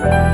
Bye.